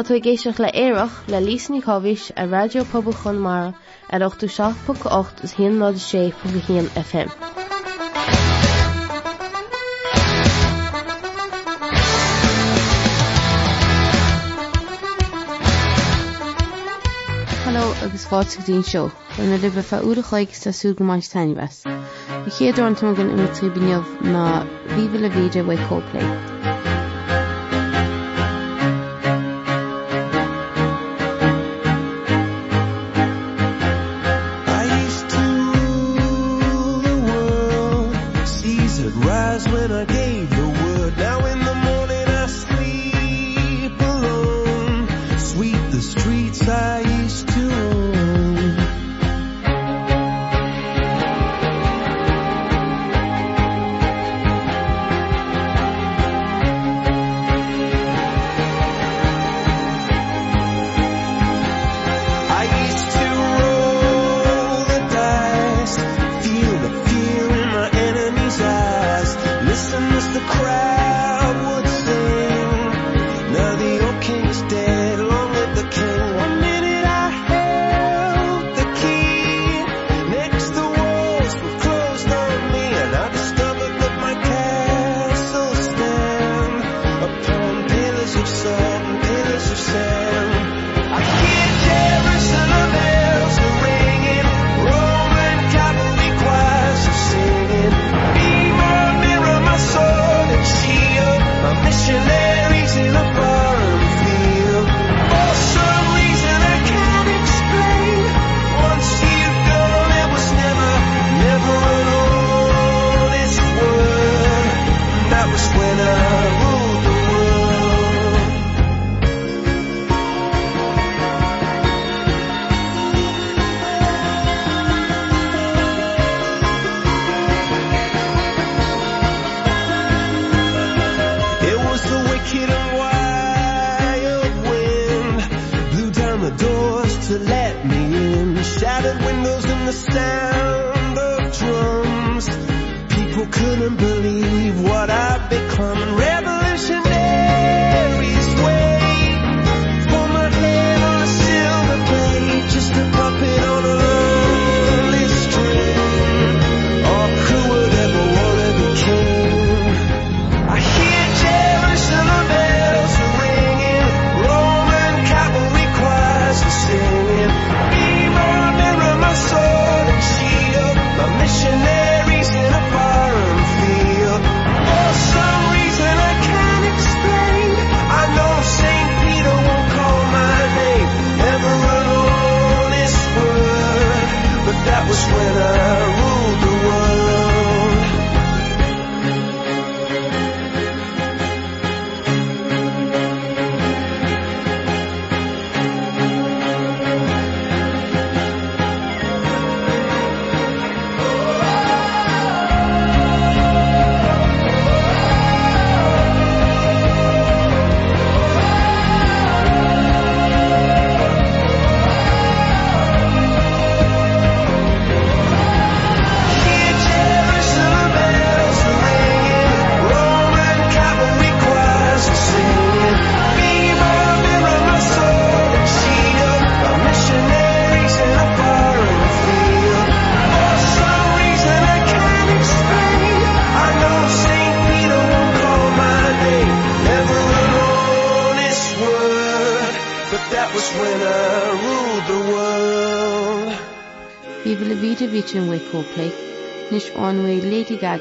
Tá tú géisioach le éireach le lísní chohís a radiopabal chun mar ar 8ú 6.8 is híon ná sé fu hían FM. Halló agus fátín seo an na libh fe Ik sa súgamáis tainineh. Bchéadú an tugan imi tríbineh na bhíbal le víidir bij cóplay.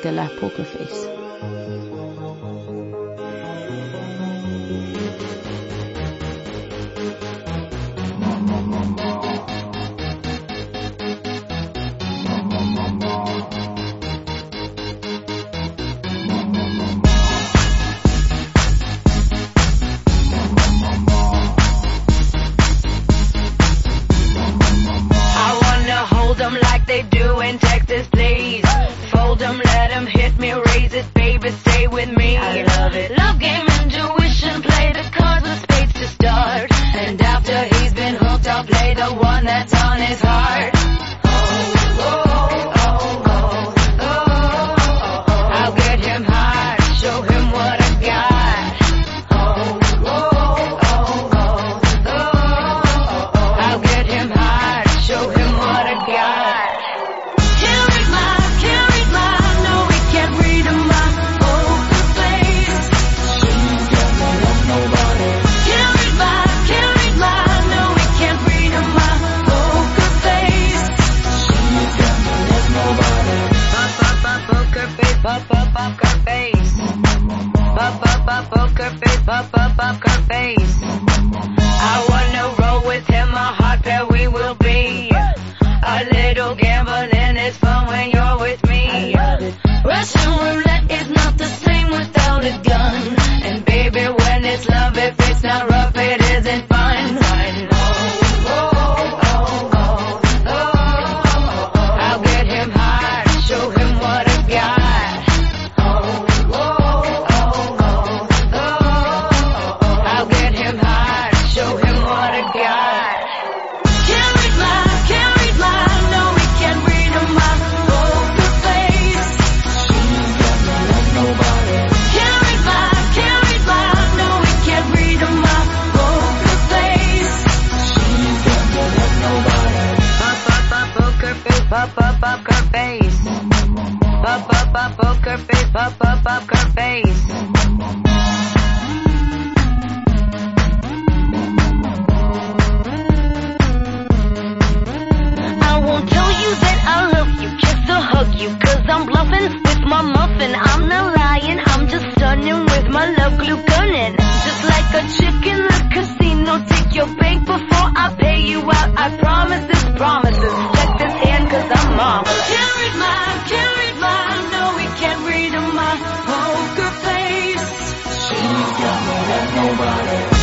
Gaga le Poker face. Up up up poker face. Up up up poker face. I won't tell you that I love you. Just to hug you cause I'm bluffing with my muffin. I'm not lying I'm just stunning with my love glue gunning. Just like a chicken the casino take your bank before I pay you out. I promise this promises cause I'm mom carried my carried my no we can't read on my poker face she's got more than nobody.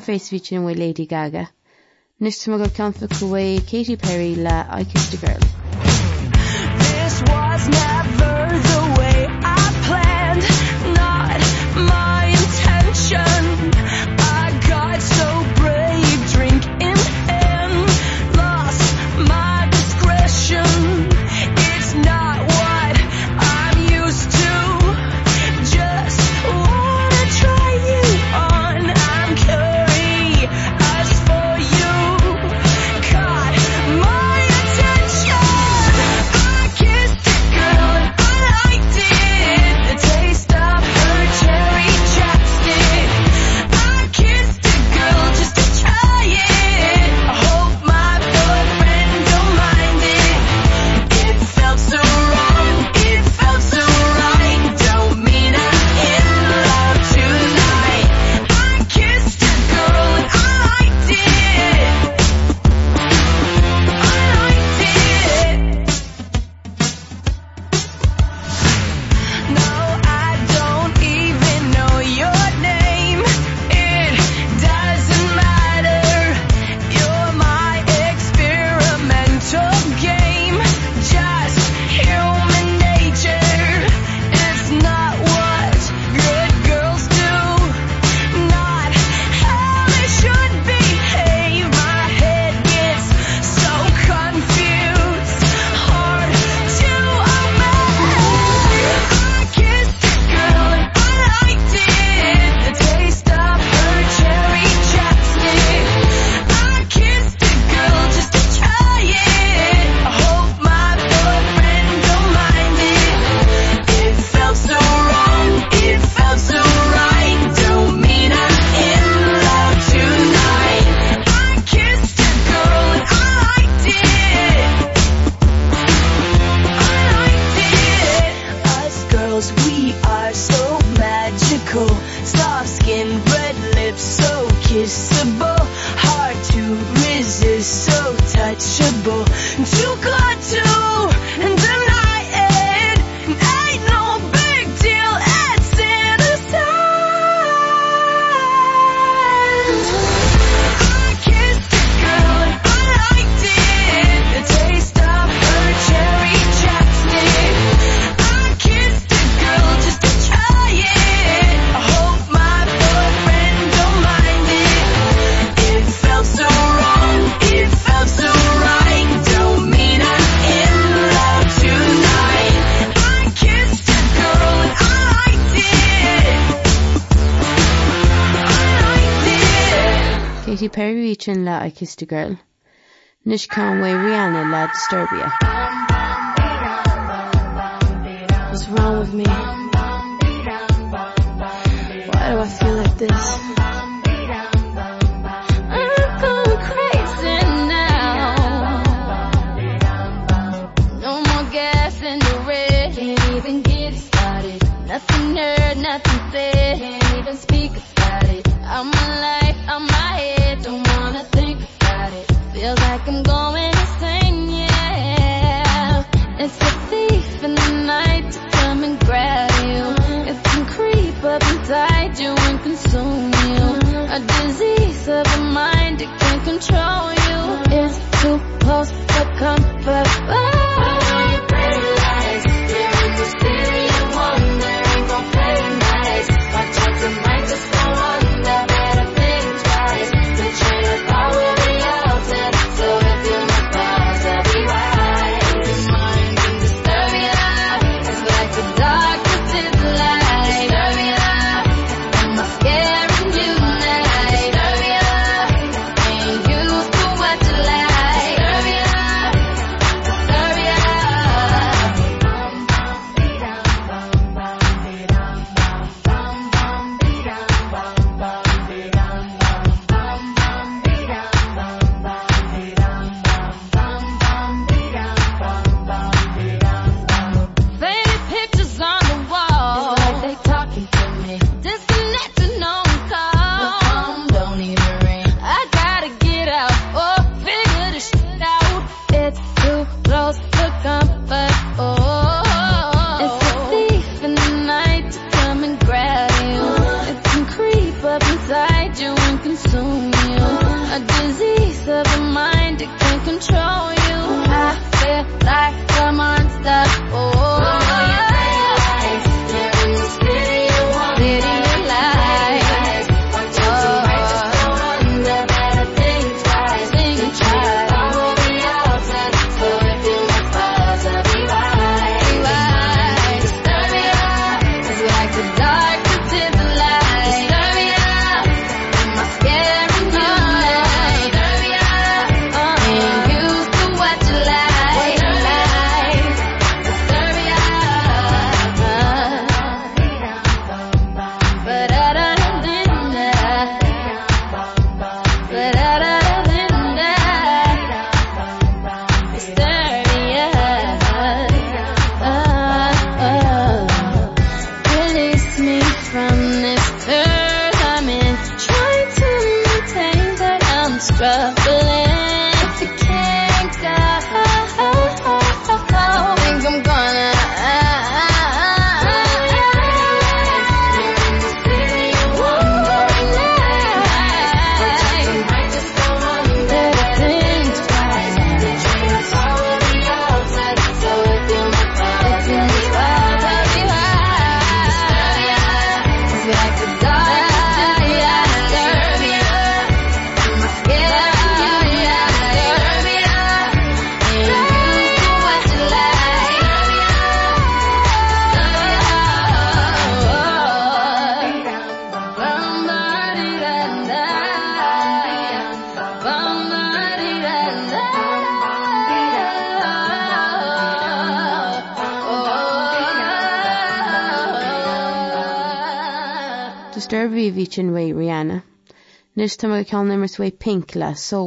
Face fééisvíte with bhfuil Lady gaga. Nus tu go canfa cué Katy Perry le Icus de Girl. This was never víin le a Kista Girl. Nis can way Rihanna le Disturbia. What's wrong with me? Why do I feel like this? Control you Nus tá cean nimmers wé pink le so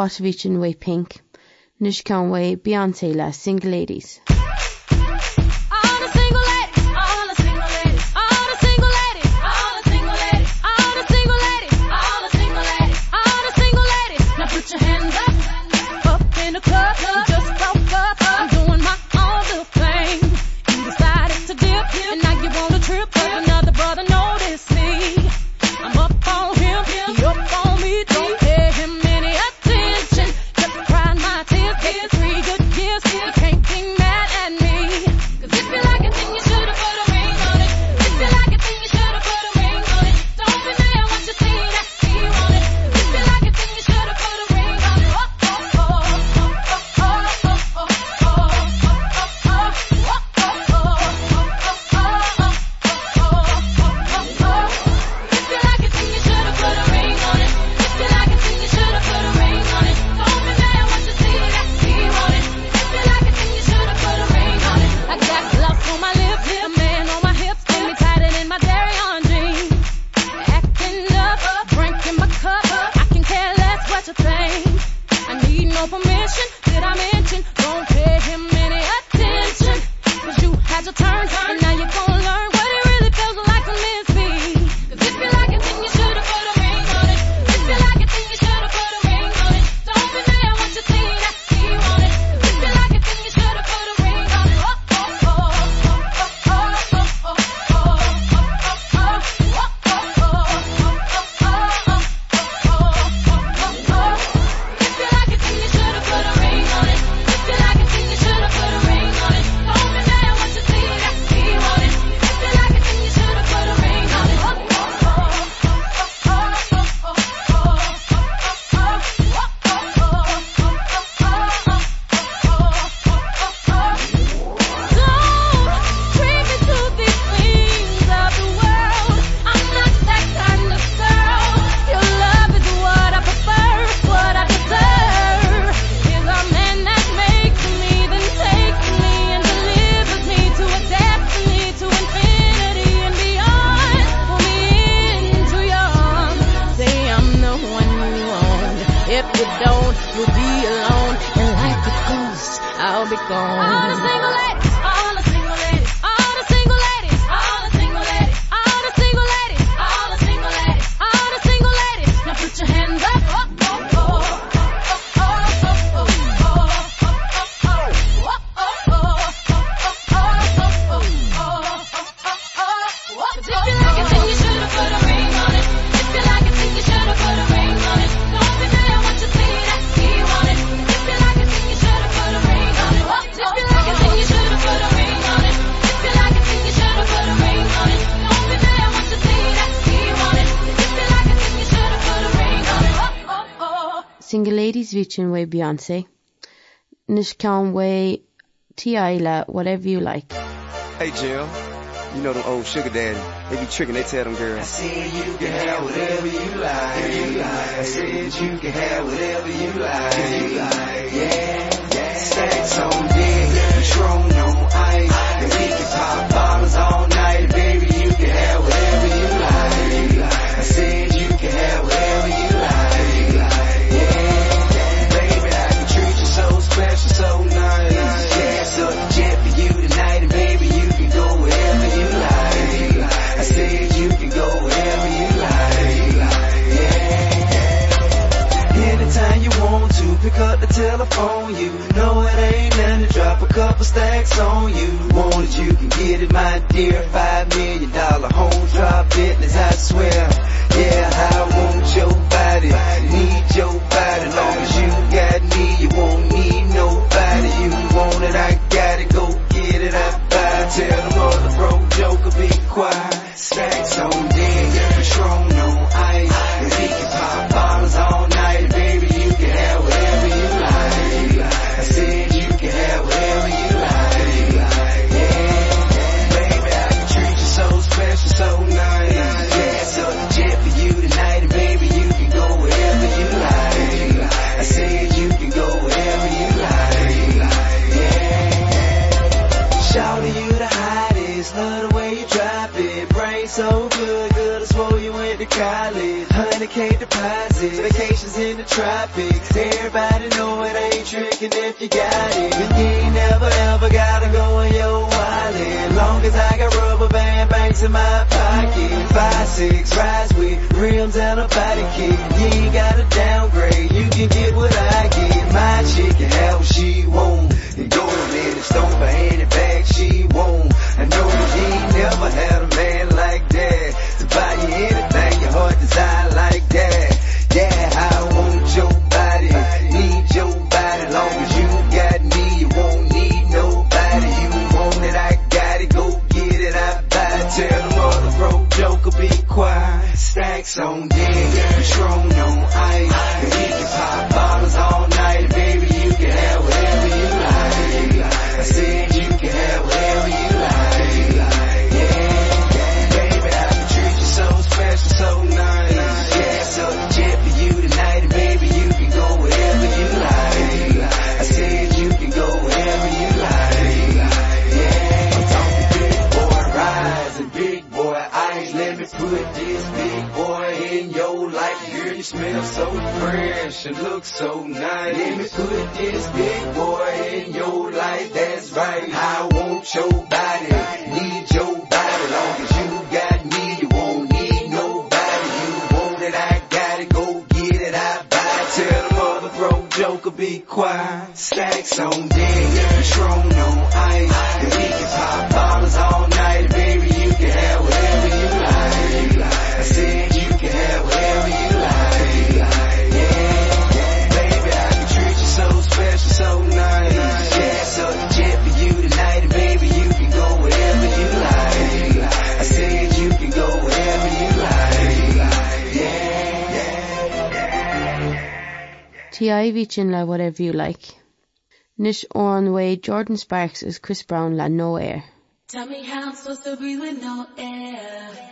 áit ví sin wei pink, nus cean wei Beyonce le single ladies. thing. I need no permission. Did I mention? Don't pay him any attention. Cause you had to turn down kitchen way Beyonce. Nish can way T whatever you like. Hey Jill, you know the old sugar daddy. They be tricking, they tell them girls. I said you can have whatever you like. You like. I said you can have whatever you like. You like. Yeah, yeah. Stacks on big, control no ice. And we can pop bottles all night, baby, you can have whatever till you. Know it ain't none to drop a couple stacks on you. Want it? you can get it my dear. Five million dollar home drop business I swear. Yeah I want your body. Need your body. Long as you got me you won't need nobody. You want it I gotta go to my should look so nice. Let me put this big boy in your life that's right. Now David sin le what whatever you like. Nish on way Jordin Sparks is Chris Brown la no air. Tell me how I'm supposed to breathe with no air.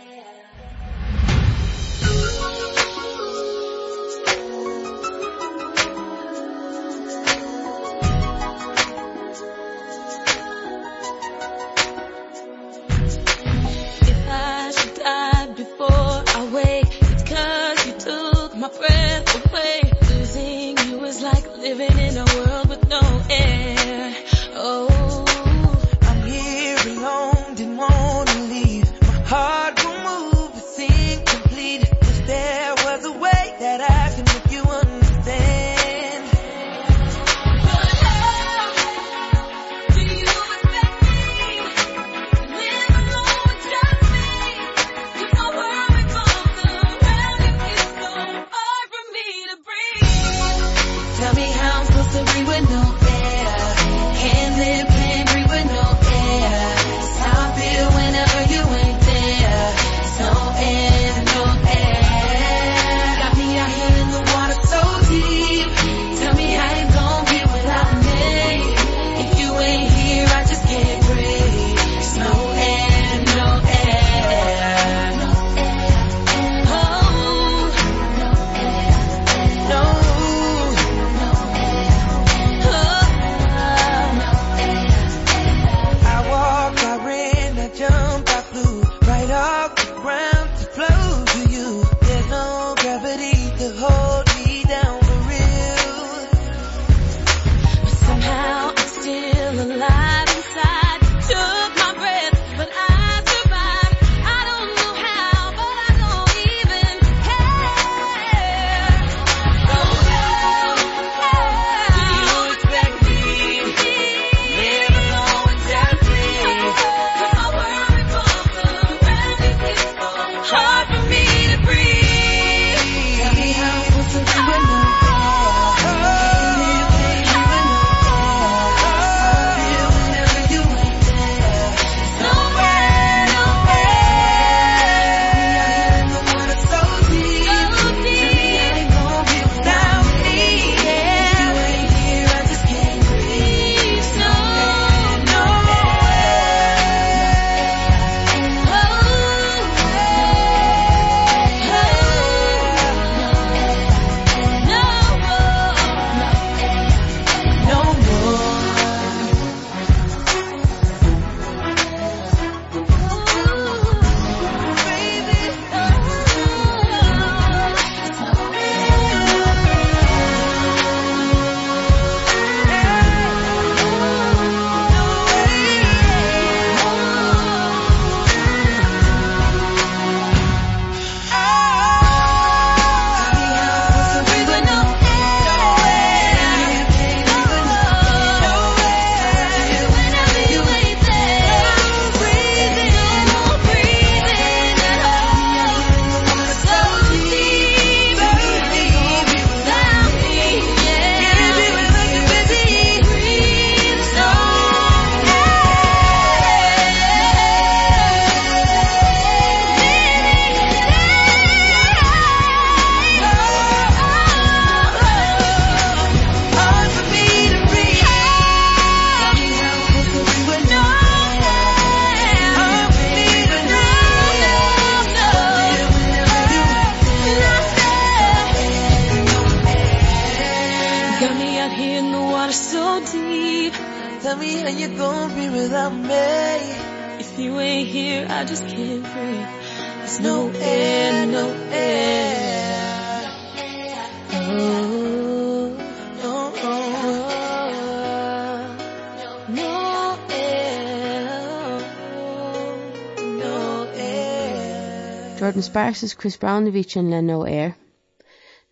sparsas Chris Brownovich an le nó air.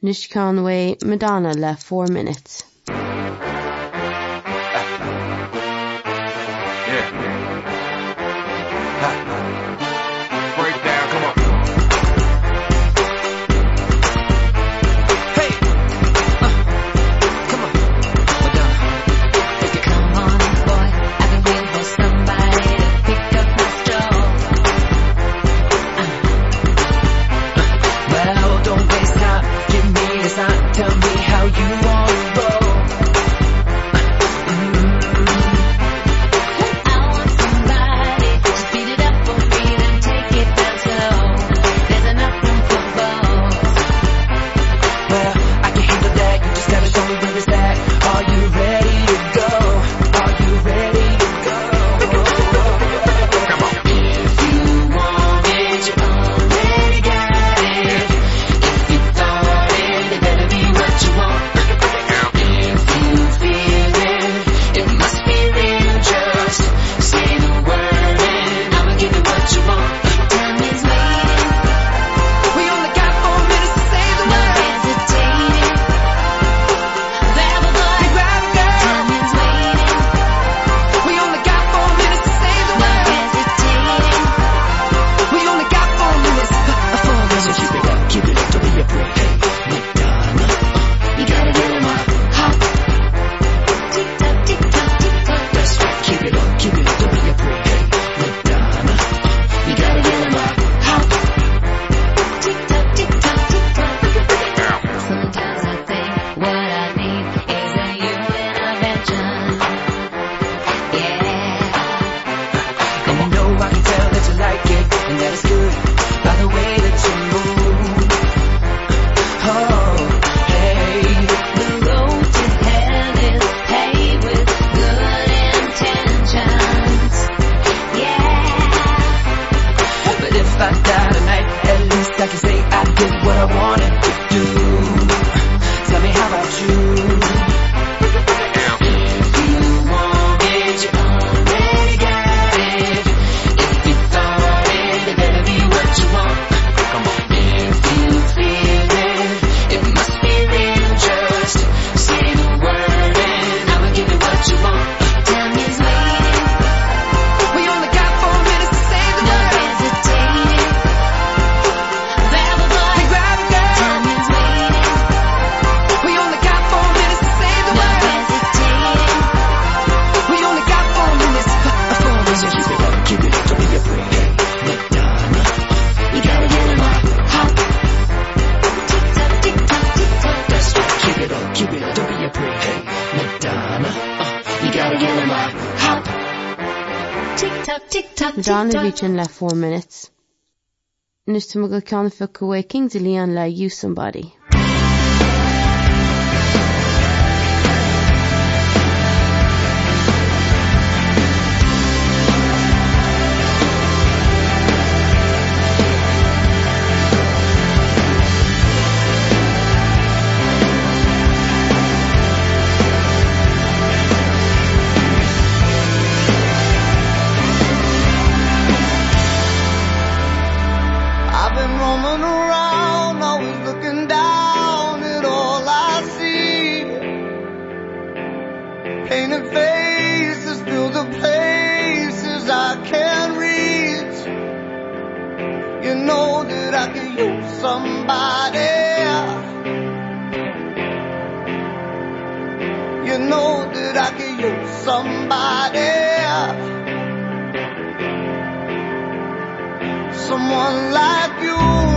Nis can Madonna le 4 minutes. sin le four minutes. Nus tu go ceanna fi go bhfuil Kings of Leon le you somebody. Coming around always looking down at all I see. Painted faces fill the places I can reach. You know that I can use somebody. You know that I can use somebody. Someone like you.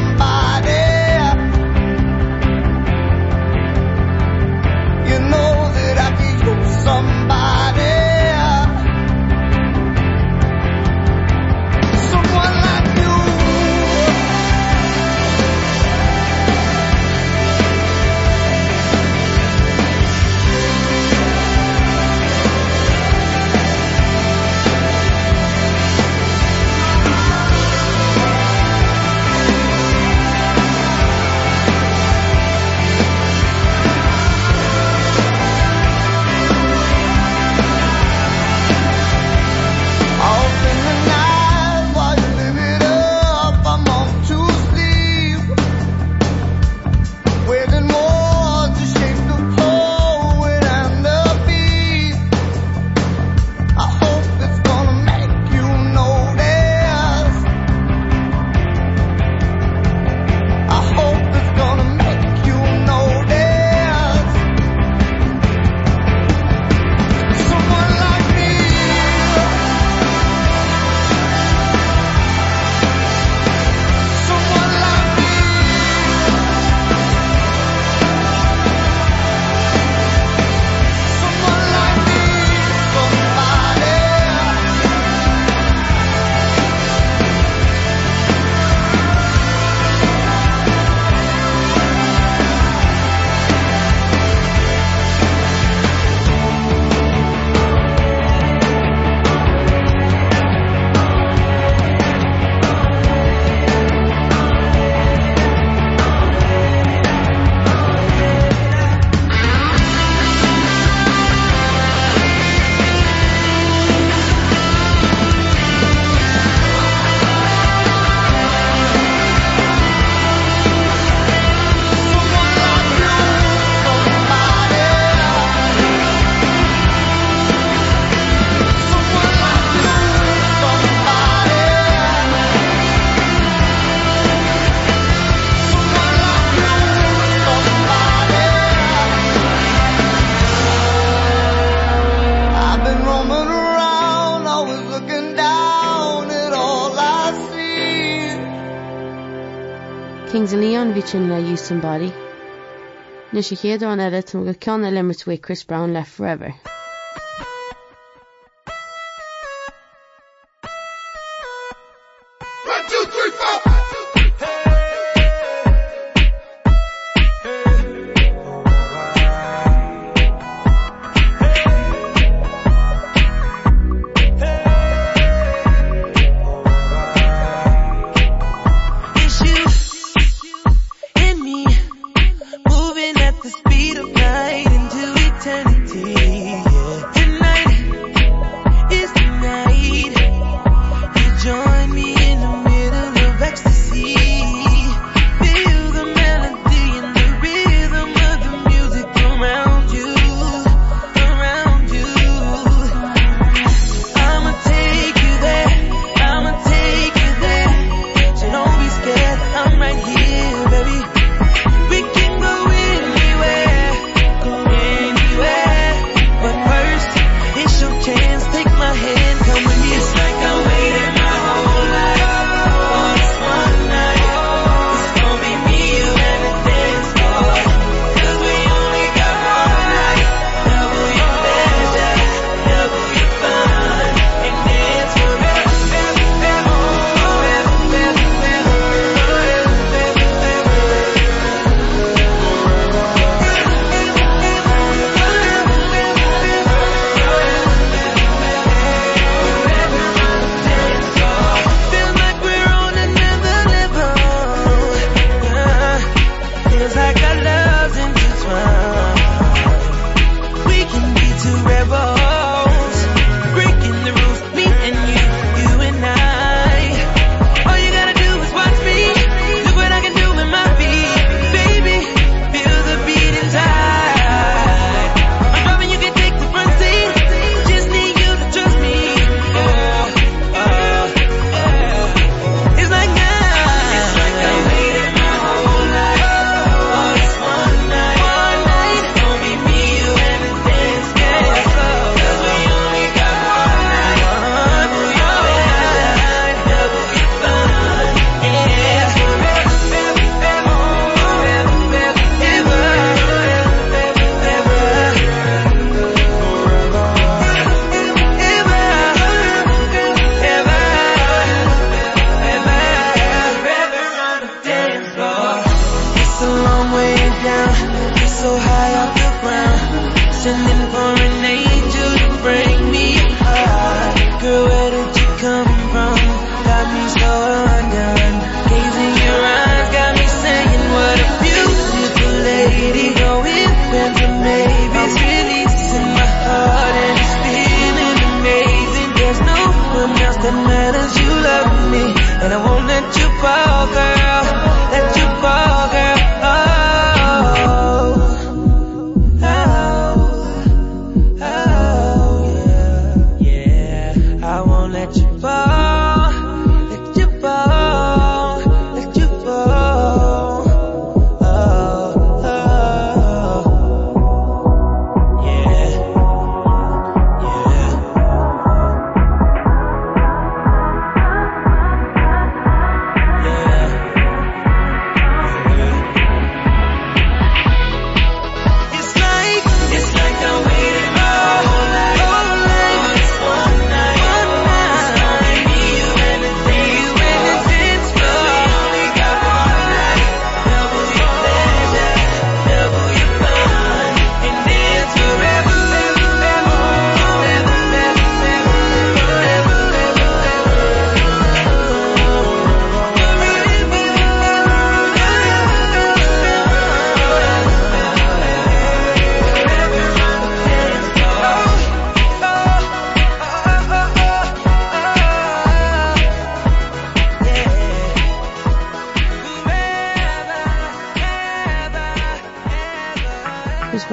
Tings a líon vitin le dú somebody. Nus sé chéadán aile tú go ceanna limmertfu Chris Brown le forever.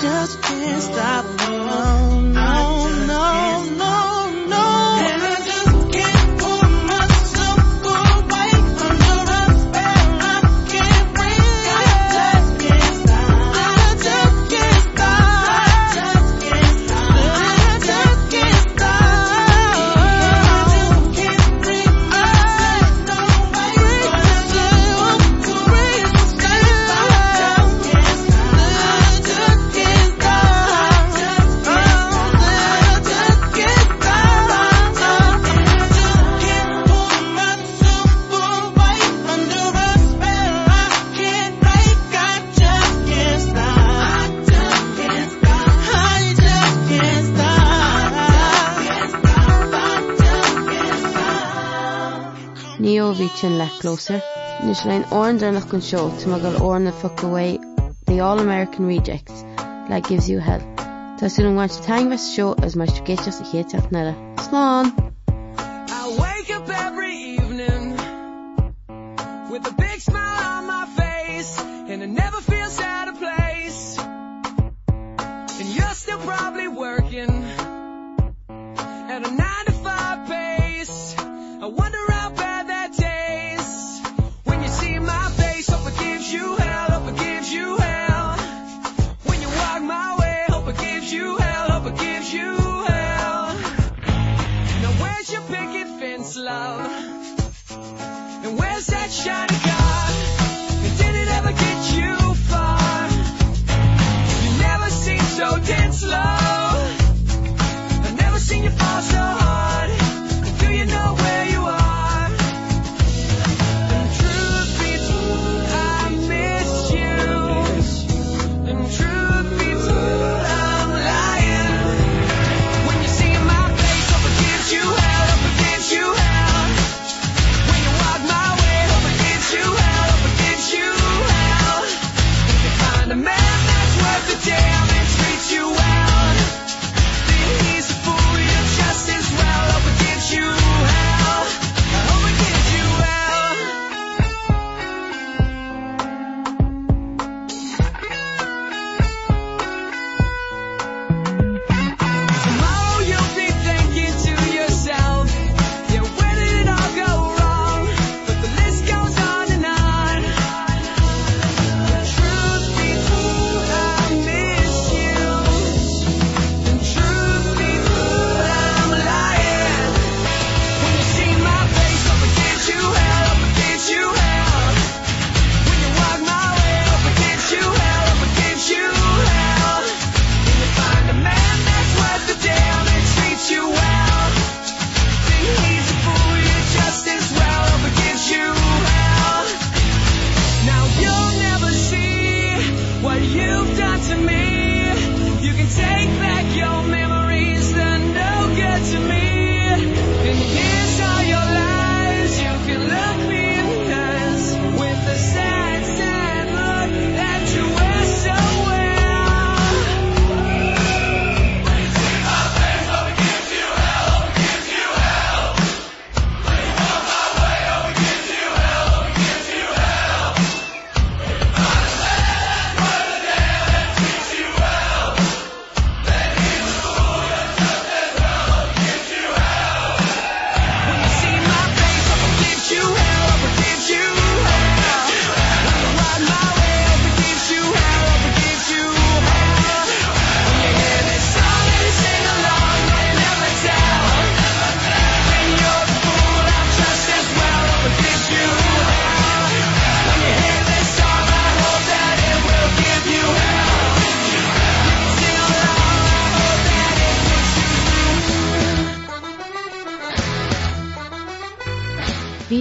just can't stop closer. Nus lein orndernach an seo tumagal orna fuck away the All-American Rejects like gives you hell. Tású an bhaint tangmas seo as mar gaiiteach a chéteach nela. Sláán! you.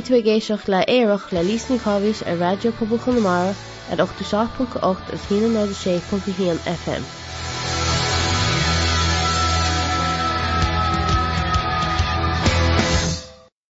Tú a géisioach le éireach le lísní chovis ar radio Pobl Chonamara at 87.8 a 16.1 FM.